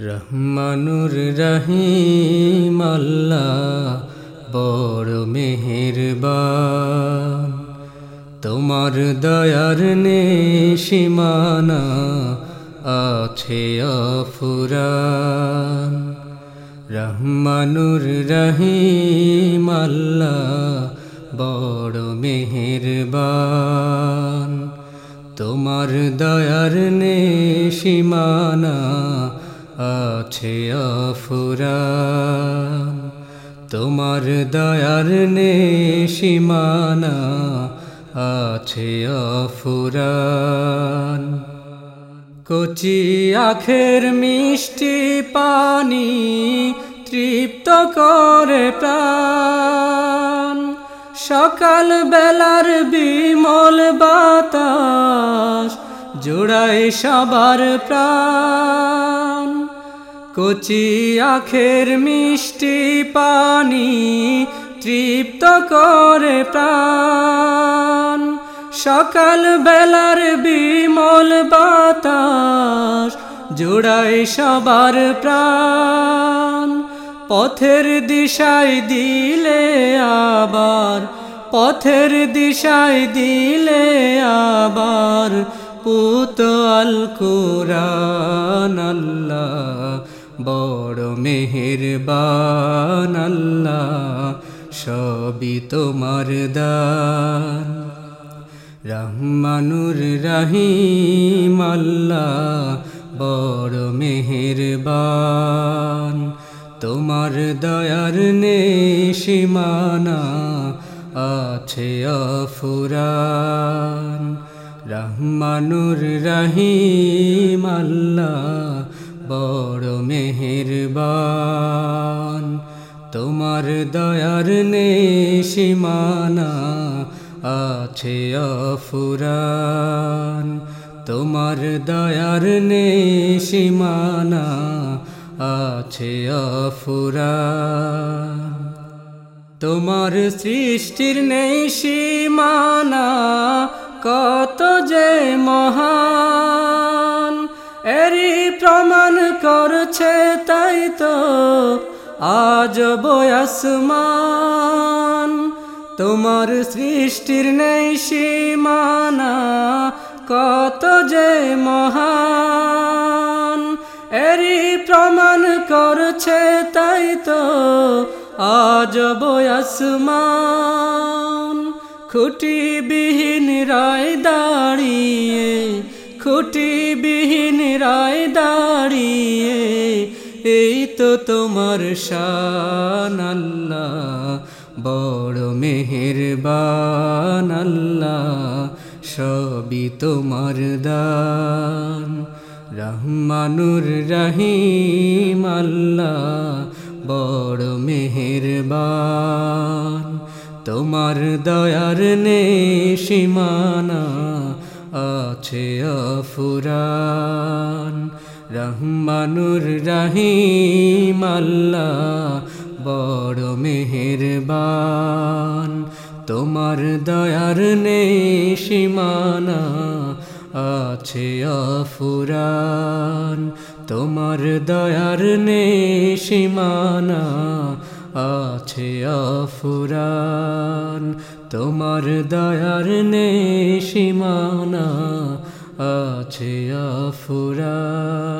রহমানুর রহিম, আল্লাহ বড় মেহেরবান। তোমার দয়ার নে সীমানা আছে অফুরান। রহমানুর রহিম, আল্লাহ বড় মেহেরবান। তোমার দয়ার নে সীমানা আছে অফুরান তোমার দয়ার নে সীমানা আছে অফুরান কচি আখের মিষ্টি পানি তৃপ্ত করে প্রাণ। সকাল বেলার বিমল বাতাস জোড়ায় সবার প্রাণ। কচি আখের মিষ্টি পানি তৃপ্ত করে প্রাণ। সকাল বেলার বিমল বাতাস জোড়ায় সবার প্রাণ। পথের দিশায় দিলে আবার, পথের দিশায় দিলে আবার পুত কুরান আল্লাহ বড় মেহেরবান আল্লাহ, সবই তোমার দান। রহমানুর রহিম আল্লাহ, বড় মেহেরবান। তোমার দয়ার নে সীমানা আছে অফুরান। রহমানুর রহিম আল্লাহ, বড় মেহেরবান। তোমার দয়ার নে সীমানা আছে অফুরান। তোমার দয়ার নে সীমানা আছে অফুরান। তোমার সৃষ্টির নেই সীমানা কত যে মহান আজ বয়াসমান, তোমার সৃষ্টির নেই সীমানা, কত যে মহান। এরই প্রমাণ করছে তাই তো আজ বয়াসমান। খুটি বিহীন রায় দাঁড়িয়ে খুটি বিহীন রায় দাঁড়িয়ে তো তোমার শান আল্লাহ, বড় মেহেরবান আল্লাহ, সবই তোমার দান। রহমানুর রহিম আল্লাহ, বড় মেহেরবান। তোমার দয়ার নে সীমানা আছে অফুরান রহমানুর রহিম, আল্লাহ বড় মেহেরবান। তোমার দয়ার নে সীমানা আছে অফুরান তোমার দয়ার নে সীমানা আছে আফুরান তোমার দয়ার নে সীমানা আছে অফুরান।